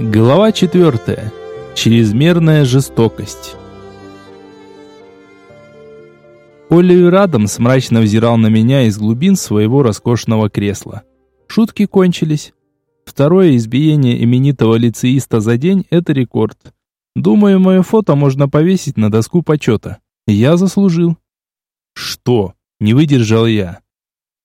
Глава 4. Чрезмерная жестокость. Оливер Адамс мрачно взирал на меня из глубин своего роскошного кресла. Шутки кончились. Второе избиение именитого лицеиста за день – это рекорд. Думаю, мое фото можно повесить на доску почета. Я заслужил. Что? Не выдержал я.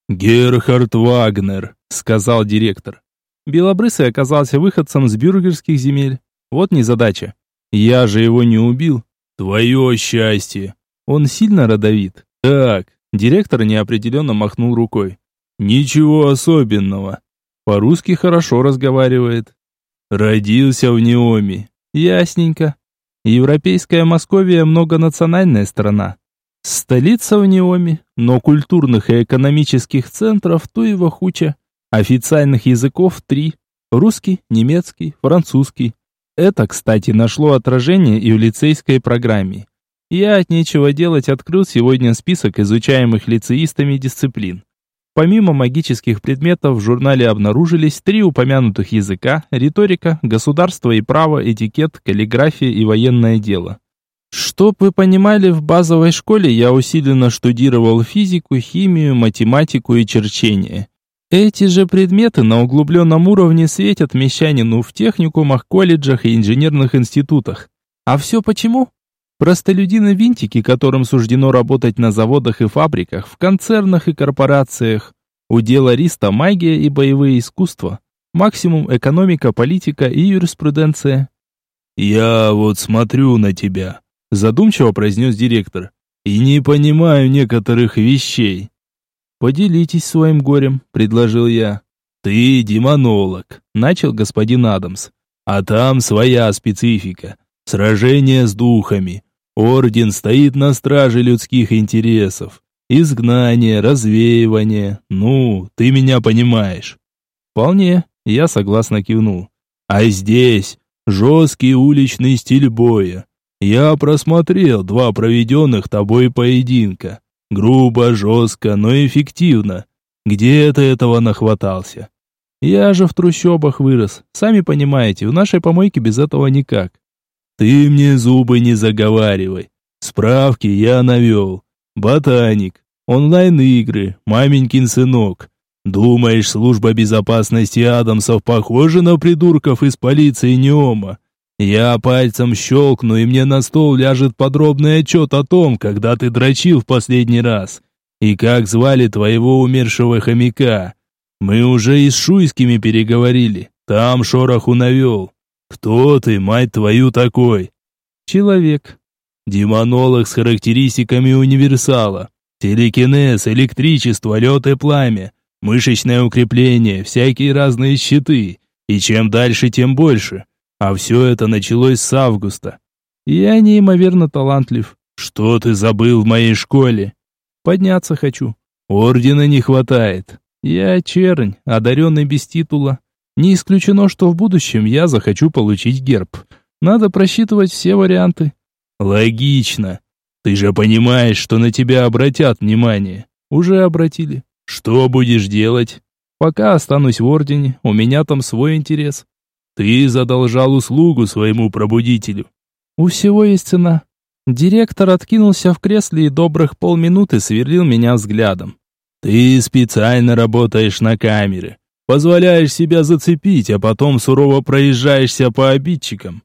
Герхард Вагнер, сказал директор. Белобрысый оказался выходцем с бюргерских земель. Вот незадача. Я же его не убил. Твое счастье. Он сильно родовит. Так, директор неопределенно махнул рукой. Ничего особенного. По-русски хорошо разговаривает. Родился в Неоме. Ясненько. Европейская Московия многонациональная страна. Столица в Неоме, но культурных и экономических центров его хуча. Официальных языков три. Русский, немецкий, французский. Это, кстати, нашло отражение и в лицейской программе. Я от нечего делать открыл сегодня список изучаемых лицеистами дисциплин. Помимо магических предметов в журнале обнаружились три упомянутых языка, риторика, государство и право, этикет, каллиграфия и военное дело. Чтоб вы понимали, в базовой школе я усиленно штудировал физику, химию, математику и черчение. Эти же предметы на углубленном уровне светят мещанину в техникумах, колледжах и инженерных институтах. А все почему? Простолюдины-винтики, которым суждено работать на заводах и фабриках, в концернах и корпорациях. Удел ариста магия и боевые искусства. Максимум экономика, политика и юриспруденция. «Я вот смотрю на тебя», – задумчиво произнес директор, – «и не понимаю некоторых вещей. «Поделитесь своим горем», — предложил я. «Ты демонолог», — начал господин Адамс. «А там своя специфика. Сражение с духами. Орден стоит на страже людских интересов. Изгнание, развеивание. Ну, ты меня понимаешь». «Вполне», — я согласно кивнул. «А здесь жесткий уличный стиль боя. Я просмотрел два проведенных тобой поединка. Грубо, жестко, но эффективно. Где ты этого нахватался? Я же в трущобах вырос. Сами понимаете, в нашей помойке без этого никак. Ты мне зубы не заговаривай. Справки я навел. Ботаник. Онлайн-игры. Маменькин сынок. Думаешь, служба безопасности Адамсов похожа на придурков из полиции Неома? Я пальцем щелкну, и мне на стол ляжет подробный отчет о том, когда ты дрочил в последний раз. И как звали твоего умершего хомяка. Мы уже и с Шуйскими переговорили. Там шороху навел. Кто ты, мать твою, такой? Человек. Демонолог с характеристиками универсала. Телекинез, электричество, лед и пламя. Мышечное укрепление, всякие разные щиты. И чем дальше, тем больше. А все это началось с августа. Я неимоверно талантлив. Что ты забыл в моей школе? Подняться хочу. Ордена не хватает. Я чернь, одаренный без титула. Не исключено, что в будущем я захочу получить герб. Надо просчитывать все варианты. Логично. Ты же понимаешь, что на тебя обратят внимание. Уже обратили. Что будешь делать? Пока останусь в ордене, у меня там свой интерес. Ты задолжал услугу своему пробудителю. У всего есть цена. Директор откинулся в кресле и добрых полминуты сверлил меня взглядом. Ты специально работаешь на камеры. Позволяешь себя зацепить, а потом сурово проезжаешься по обидчикам.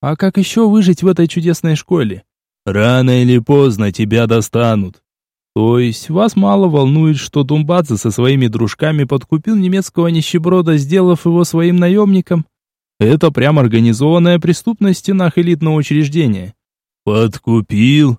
А как еще выжить в этой чудесной школе? Рано или поздно тебя достанут. То есть вас мало волнует, что Думбадзе со своими дружками подкупил немецкого нищеброда, сделав его своим наемником? Это прям организованная преступность в стенах элитного учреждения. Подкупил?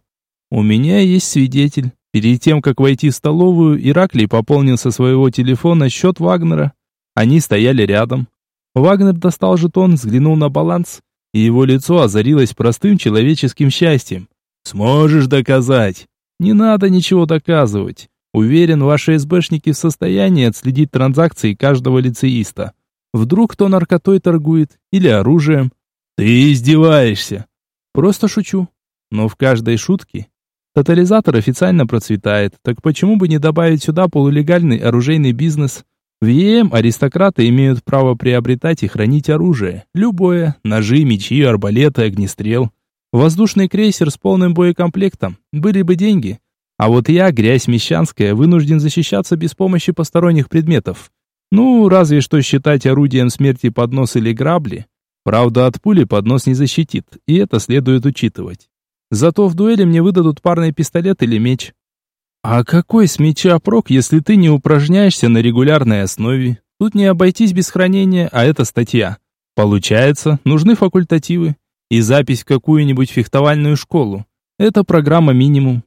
У меня есть свидетель. Перед тем, как войти в столовую, Ираклий пополнил со своего телефона счет Вагнера. Они стояли рядом. Вагнер достал жетон, взглянул на баланс, и его лицо озарилось простым человеческим счастьем. «Сможешь доказать?» «Не надо ничего доказывать. Уверен, ваши СБшники в состоянии отследить транзакции каждого лицеиста. Вдруг кто наркотой торгует или оружием? Ты издеваешься. Просто шучу. Но в каждой шутке тотализатор официально процветает, так почему бы не добавить сюда полулегальный оружейный бизнес? В ЕМ аристократы имеют право приобретать и хранить оружие. Любое. Ножи, мечи, арбалеты, огнестрел. Воздушный крейсер с полным боекомплектом. Были бы деньги. А вот я, грязь мещанская, вынужден защищаться без помощи посторонних предметов. Ну, разве что считать орудием смерти поднос или грабли. Правда, от пули поднос не защитит, и это следует учитывать. Зато в дуэли мне выдадут парный пистолет или меч. А какой с меча прок, если ты не упражняешься на регулярной основе? Тут не обойтись без хранения, а это статья. Получается, нужны факультативы и запись в какую-нибудь фехтовальную школу. Это программа минимум.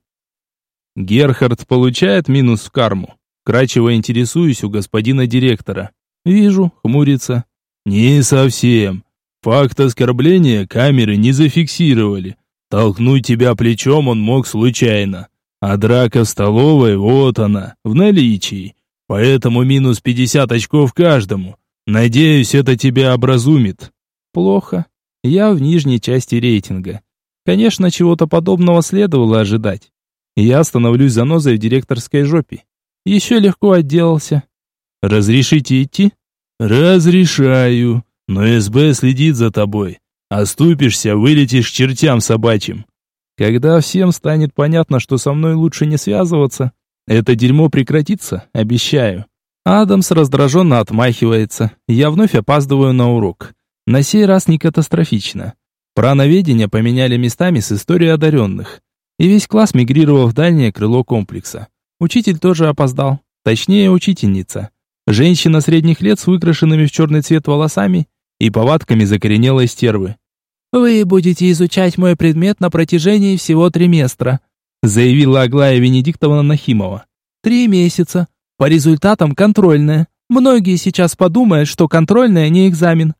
Герхард получает минус в карму. Крачево интересуюсь у господина директора. Вижу, хмурится. Не совсем. Факт оскорбления камеры не зафиксировали. Толкнуть тебя плечом он мог случайно. А драка в столовой, вот она, в наличии. Поэтому минус 50 очков каждому. Надеюсь, это тебя образумит. Плохо. Я в нижней части рейтинга. Конечно, чего-то подобного следовало ожидать. Я становлюсь занозой в директорской жопе. Еще легко отделался. Разрешите идти? Разрешаю. Но СБ следит за тобой. Оступишься, вылетишь к чертям собачьим. Когда всем станет понятно, что со мной лучше не связываться, это дерьмо прекратится, обещаю. Адамс раздраженно отмахивается. Я вновь опаздываю на урок. На сей раз не катастрофично. Прановедения поменяли местами с историей одаренных. И весь класс мигрировал в дальнее крыло комплекса. Учитель тоже опоздал. Точнее, учительница. Женщина средних лет с выкрашенными в черный цвет волосами и повадками закоренелой стервы. «Вы будете изучать мой предмет на протяжении всего триместра», заявила Аглая Венедиктовна Нахимова. «Три месяца. По результатам контрольная. Многие сейчас подумают, что контрольная не экзамен.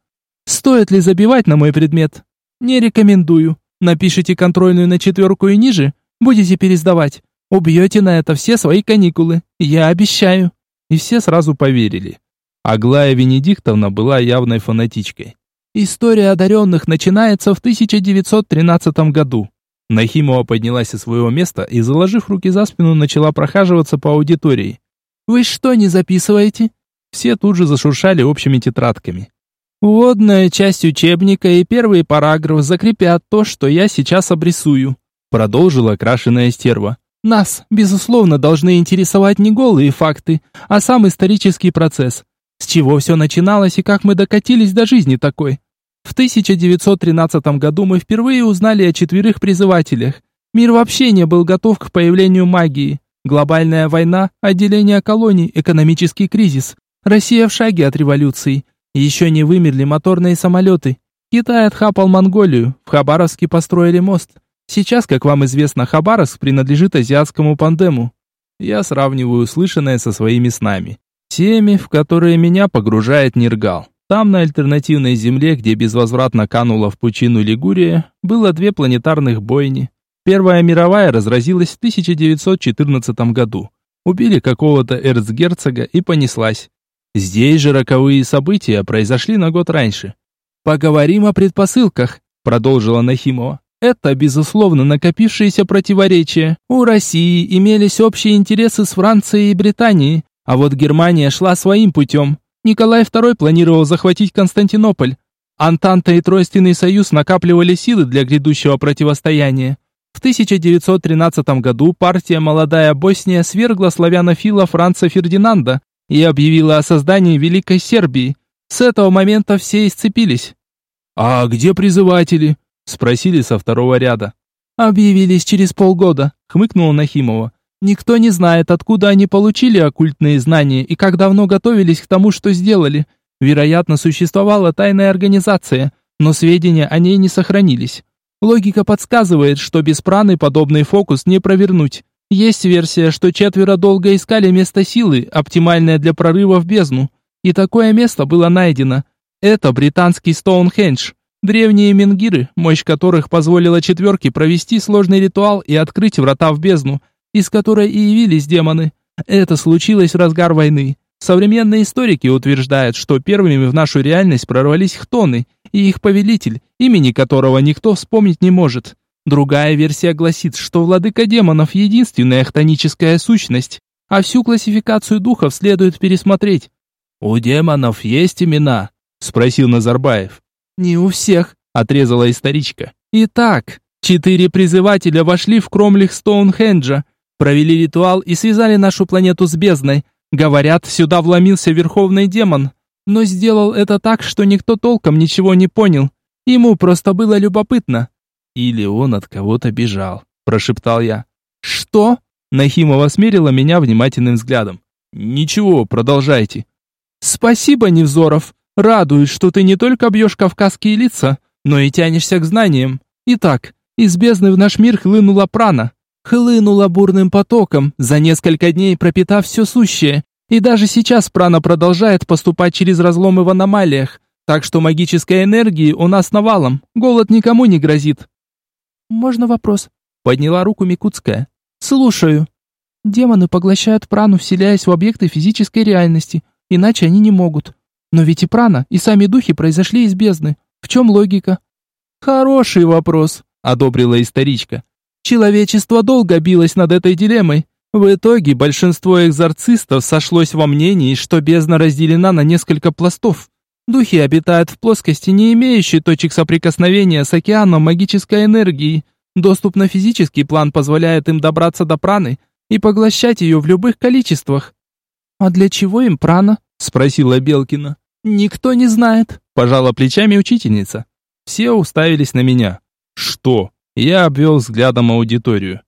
Стоит ли забивать на мой предмет? Не рекомендую. Напишите контрольную на четверку и ниже, будете пересдавать. Убьете на это все свои каникулы. Я обещаю». И все сразу поверили. Аглая Венедиктовна была явной фанатичкой. История одаренных начинается в 1913 году. Нахимова поднялась со своего места и, заложив руки за спину, начала прохаживаться по аудитории. «Вы что, не записываете?» Все тут же зашуршали общими тетрадками. «Вводная часть учебника и первый параграф закрепят то, что я сейчас обрисую», продолжила крашеная стерва. «Нас, безусловно, должны интересовать не голые факты, а сам исторический процесс. С чего все начиналось и как мы докатились до жизни такой. В 1913 году мы впервые узнали о четверых призывателях. Мир вообще не был готов к появлению магии. Глобальная война, отделение колоний, экономический кризис. Россия в шаге от революции. Еще не вымерли моторные самолеты. Китай отхапал Монголию, в Хабаровске построили мост. Сейчас, как вам известно, Хабаровск принадлежит азиатскому пандему. Я сравниваю услышанное со своими снами. Теми, в которые меня погружает Нергал. Там, на альтернативной Земле, где безвозвратно канула в пучину Лигурия, было две планетарных бойни. Первая мировая разразилась в 1914 году. Убили какого-то эрцгерцога и понеслась. Здесь же роковые события произошли на год раньше. «Поговорим о предпосылках», — продолжила Нахимова. Это, безусловно, накопившиеся противоречия. У России имелись общие интересы с Францией и Британией, а вот Германия шла своим путем. Николай II планировал захватить Константинополь. Антанта и Тройственный союз накапливали силы для грядущего противостояния. В 1913 году партия «Молодая Босния» свергла славянофила Франца Фердинанда и объявила о создании Великой Сербии. С этого момента все исцепились. «А где призыватели?» – спросили со второго ряда. «Объявились через полгода», – хмыкнула Нахимова. Никто не знает, откуда они получили оккультные знания и как давно готовились к тому, что сделали. Вероятно, существовала тайная организация, но сведения о ней не сохранились. Логика подсказывает, что без праны подобный фокус не провернуть. Есть версия, что четверо долго искали место силы, оптимальное для прорыва в бездну. И такое место было найдено. Это британский Стоунхендж. Древние менгиры, мощь которых позволила четверке провести сложный ритуал и открыть врата в бездну – из которой и явились демоны. Это случилось в разгар войны. Современные историки утверждают, что первыми в нашу реальность прорвались хтоны и их повелитель, имени которого никто вспомнить не может. Другая версия гласит, что владыка демонов единственная хтоническая сущность, а всю классификацию духов следует пересмотреть. «У демонов есть имена?» — спросил Назарбаев. «Не у всех», — отрезала историчка. «Итак, четыре призывателя вошли в кромлях Стоунхенджа, провели ритуал и связали нашу планету с бездной. Говорят, сюда вломился верховный демон, но сделал это так, что никто толком ничего не понял. Ему просто было любопытно. Или он от кого-то бежал, прошептал я. Что? Нахимова смерила меня внимательным взглядом. Ничего, продолжайте. Спасибо, Невзоров. Радует, что ты не только бьешь кавказские лица, но и тянешься к знаниям. Итак, из бездны в наш мир хлынула прана. Хлынула бурным потоком, за несколько дней пропитав все сущее. И даже сейчас прана продолжает поступать через разломы в аномалиях, так что магической энергии у нас навалом, голод никому не грозит. Можно вопрос? Подняла руку Микутская. Слушаю. Демоны поглощают прану, вселяясь в объекты физической реальности, иначе они не могут. Но ведь и прана, и сами духи произошли из бездны. В чем логика? Хороший вопрос, одобрила историчка. Человечество долго билось над этой дилеммой. В итоге большинство экзорцистов сошлось во мнении, что бездна разделена на несколько пластов. Духи обитают в плоскости, не имеющей точек соприкосновения с океаном магической энергии. Доступ на физический план позволяет им добраться до праны и поглощать ее в любых количествах. «А для чего им прана?» — спросила Белкина. «Никто не знает», — пожала плечами учительница. Все уставились на меня. «Что?» Я обвел взглядом аудиторию.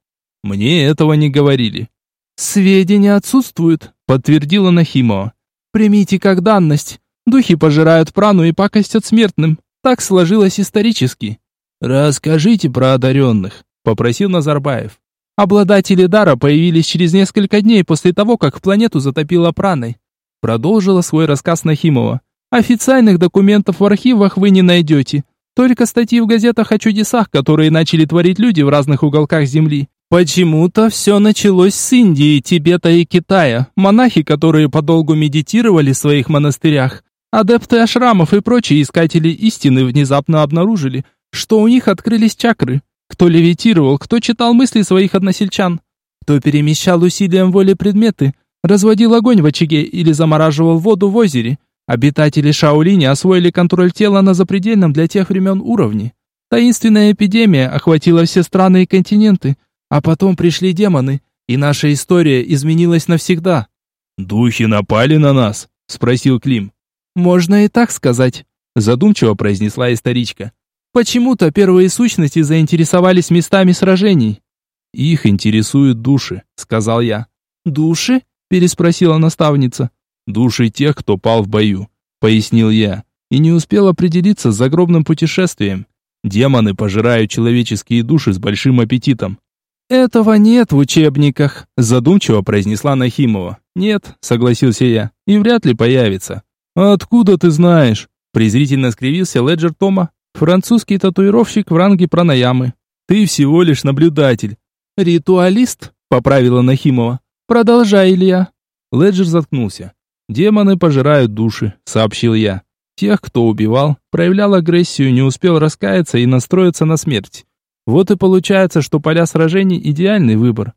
«Мне этого не говорили». «Сведения отсутствуют», — подтвердила Нахимова. «Примите как данность. Духи пожирают прану и пакостят смертным. Так сложилось исторически. Расскажите про одаренных, попросил Назарбаев. Обладатели дара появились через несколько дней после того, как планету затопило праной. Продолжила свой рассказ Нахимова. Официальных документов в архивах вы не найдете. Только статьи в газетах о чудесах, которые начали творить люди в разных уголках Земли. Почему-то все началось с Индии, Тибета и Китая. Монахи, которые подолгу медитировали в своих монастырях, Адепты ашрамов и прочие искатели истины внезапно обнаружили, что у них открылись чакры. Кто левитировал, кто читал мысли своих односельчан, кто перемещал усилием воли предметы, разводил огонь в очаге или замораживал воду в озере. Обитатели Шаолини освоили контроль тела на запредельном для тех времен уровне. Таинственная эпидемия охватила все страны и континенты, а потом пришли демоны, и наша история изменилась навсегда. «Духи напали на нас?» – спросил Клим. «Можно и так сказать», – задумчиво произнесла историчка. «Почему-то первые сущности заинтересовались местами сражений». «Их интересуют души», – сказал я. «Души?» – переспросила наставница. «Души тех, кто пал в бою», – пояснил я, и не успел определиться с загробным путешествием. Демоны пожирают человеческие души с большим аппетитом. «Этого нет в учебниках», – задумчиво произнесла Нахимова. «Нет», – согласился я, – «и вряд ли появится. «Откуда ты знаешь?» презрительно скривился Леджер Тома, французский татуировщик в ранге пранаямы. «Ты всего лишь наблюдатель». «Ритуалист?» — поправила Нахимова. «Продолжай, Илья». Леджер заткнулся. «Демоны пожирают души», — сообщил я. Тех, кто убивал, проявлял агрессию, не успел раскаяться и настроиться на смерть. Вот и получается, что поля сражений – идеальный выбор.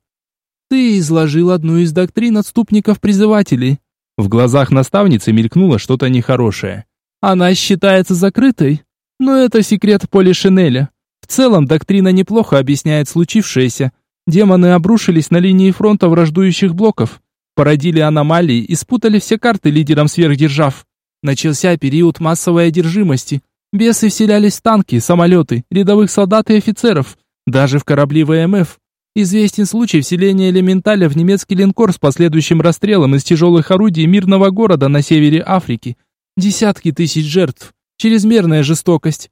«Ты изложил одну из доктрин отступников-призывателей», в глазах наставницы мелькнуло что-то нехорошее. Она считается закрытой, но это секрет Поли Шинеля. В целом доктрина неплохо объясняет случившееся. Демоны обрушились на линии фронта враждующих блоков, породили аномалии и спутали все карты лидерам сверхдержав. Начался период массовой одержимости. Бесы вселялись в танки, самолеты, рядовых солдат и офицеров, даже в корабли ВМФ. Известен случай вселения элементаля в немецкий линкор с последующим расстрелом из тяжелых орудий мирного города на севере Африки. Десятки тысяч жертв. Чрезмерная жестокость.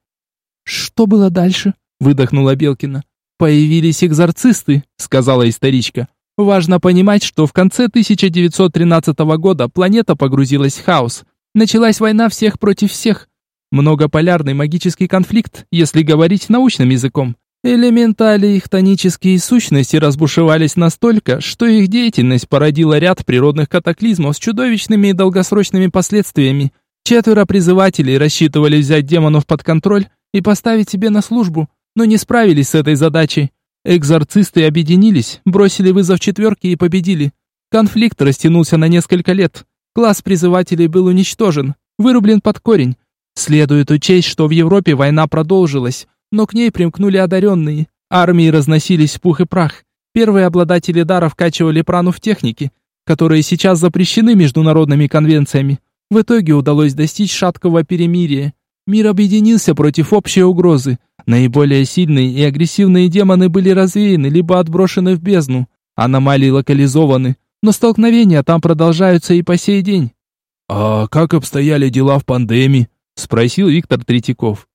«Что было дальше?» – выдохнула Белкина. «Появились экзорцисты», – сказала историчка. «Важно понимать, что в конце 1913 года планета погрузилась в хаос. Началась война всех против всех. Многополярный магический конфликт, если говорить научным языком. Элементали их тонические сущности разбушевались настолько, что их деятельность породила ряд природных катаклизмов с чудовищными и долгосрочными последствиями. Четверо призывателей рассчитывали взять демонов под контроль и поставить себе на службу, но не справились с этой задачей. Экзорцисты объединились, бросили вызов четверке и победили. Конфликт растянулся на несколько лет. Класс призывателей был уничтожен, вырублен под корень. Следует учесть, что в Европе война продолжилась, но к ней примкнули одаренные. Армии разносились в пух и прах. Первые обладатели дара вкачивали прану в технике, которые сейчас запрещены международными конвенциями. В итоге удалось достичь шаткого перемирия. Мир объединился против общей угрозы. Наиболее сильные и агрессивные демоны были развеяны либо отброшены в бездну. Аномалии локализованы, но столкновения там продолжаются и по сей день. «А как обстояли дела в пандемии?» – спросил Виктор Третьяков.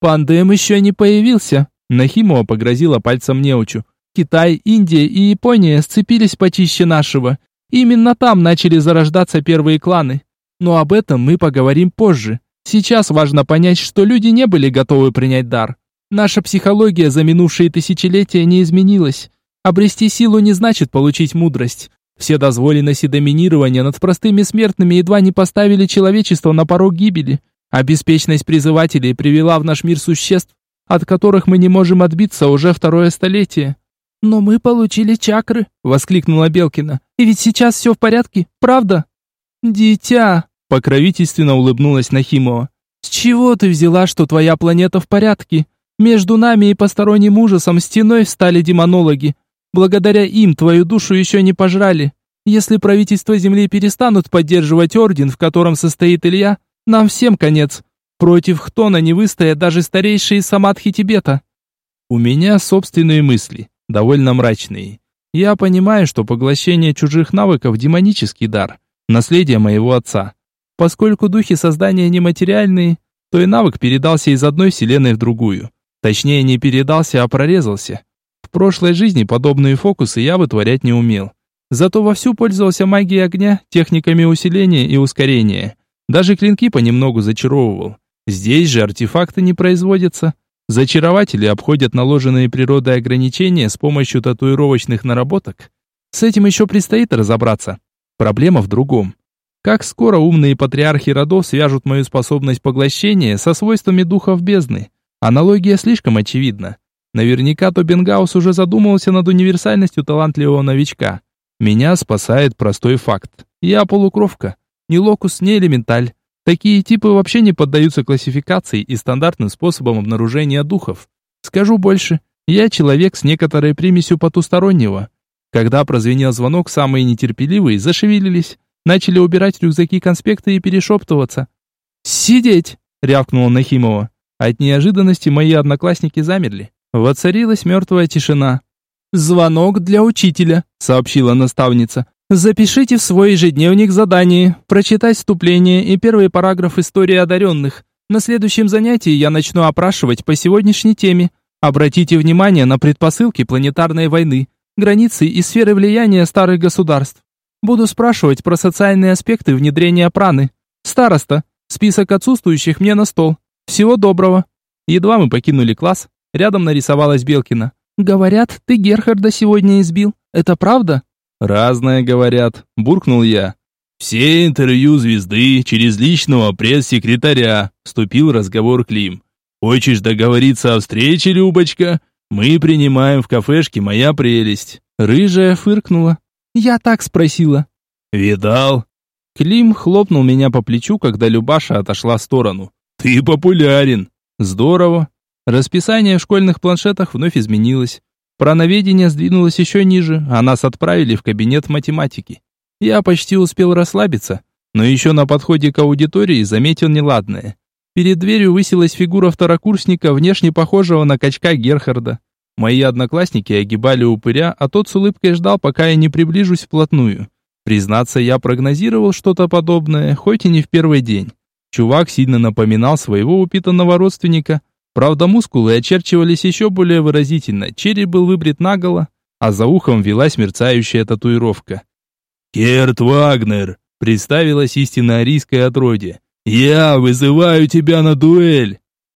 «Пандем еще не появился», – Нахимова погрозила пальцем неучу. «Китай, Индия и Япония сцепились почище нашего. Именно там начали зарождаться первые кланы. Но об этом мы поговорим позже. Сейчас важно понять, что люди не были готовы принять дар. Наша психология за минувшие тысячелетия не изменилась. Обрести силу не значит получить мудрость. Вседозволенность и доминирование над простыми смертными едва не поставили человечество на порог гибели. А беспечность призывателей привела в наш мир существ, от которых мы не можем отбиться уже второе столетие. «Но мы получили чакры», — воскликнула Белкина. «И ведь сейчас все в порядке, правда?» «Дитя», — покровительственно улыбнулась Нахимова. «С чего ты взяла, что твоя планета в порядке? Между нами и посторонним ужасом стеной встали демонологи. Благодаря им твою душу еще не пожрали. Если правительство Земли перестанут поддерживать орден, в котором состоит Илья, нам всем конец. Против Хтона не выстоят даже старейшие самадхи Тибета». «У меня собственные мысли довольно мрачные. Я понимаю, что поглощение чужих навыков – демонический дар, наследие моего отца. Поскольку духи создания нематериальные, то и навык передался из одной вселенной в другую. Точнее, не передался, а прорезался. В прошлой жизни подобные фокусы я вытворять не умел. Зато вовсю пользовался магией огня, техниками усиления и ускорения. Даже клинки понемногу зачаровывал. Здесь же артефакты не производятся, Зачарователи обходят наложенные природой ограничения с помощью татуировочных наработок. С этим еще предстоит разобраться. Проблема в другом. Как скоро умные патриархи родов свяжут мою способность поглощения со свойствами духов бездны? Аналогия слишком очевидна. Наверняка Тобенгаус уже задумывался над универсальностью талантливого новичка. Меня спасает простой факт. Я полукровка. Ни локус, ни элементаль. Такие типы вообще не поддаются классификации и стандартным способам обнаружения духов. Скажу больше, я человек с некоторой примесью потустороннего. Когда прозвенел звонок, самые нетерпеливые зашевелились, начали убирать рюкзаки конспекты и перешептываться. «Сидеть!» — рявкнула Нахимова. От неожиданности мои одноклассники замерли. Воцарилась мертвая тишина. «Звонок для учителя», — сообщила наставница. Запишите в свой ежедневник задание, прочитать вступление и первый параграф истории одаренных. На следующем занятии я начну опрашивать по сегодняшней теме. Обратите внимание на предпосылки планетарной войны, границы и сферы влияния старых государств. Буду спрашивать про социальные аспекты внедрения праны. Староста, список отсутствующих мне на стол. Всего доброго. Едва мы покинули класс, рядом нарисовалась Белкина. Говорят, ты Герхарда сегодня избил. Это правда? «Разное говорят», — буркнул я. «Все интервью звезды через личного пресс-секретаря», — вступил разговор Клим. «Хочешь договориться о встрече, Любочка? Мы принимаем в кафешке «Моя прелесть». Рыжая фыркнула. «Я так спросила». «Видал?» Клим хлопнул меня по плечу, когда Любаша отошла в сторону. «Ты популярен!» «Здорово!» Расписание в школьных планшетах вновь изменилось. Прановедение сдвинулось еще ниже, а нас отправили в кабинет математики. Я почти успел расслабиться, но еще на подходе к аудитории заметил неладное. Перед дверью высилась фигура второкурсника, внешне похожего на качка Герхарда. Мои одноклассники огибали упыря, а тот с улыбкой ждал, пока я не приближусь вплотную. Признаться, я прогнозировал что-то подобное, хоть и не в первый день. Чувак сильно напоминал своего упитанного родственника, Правда, мускулы очерчивались еще более выразительно, череп был выбрит наголо, а за ухом велась мерцающая татуировка. «Керт Вагнер!» — представилась истинно арийское отродье. «Я вызываю тебя на дуэль!»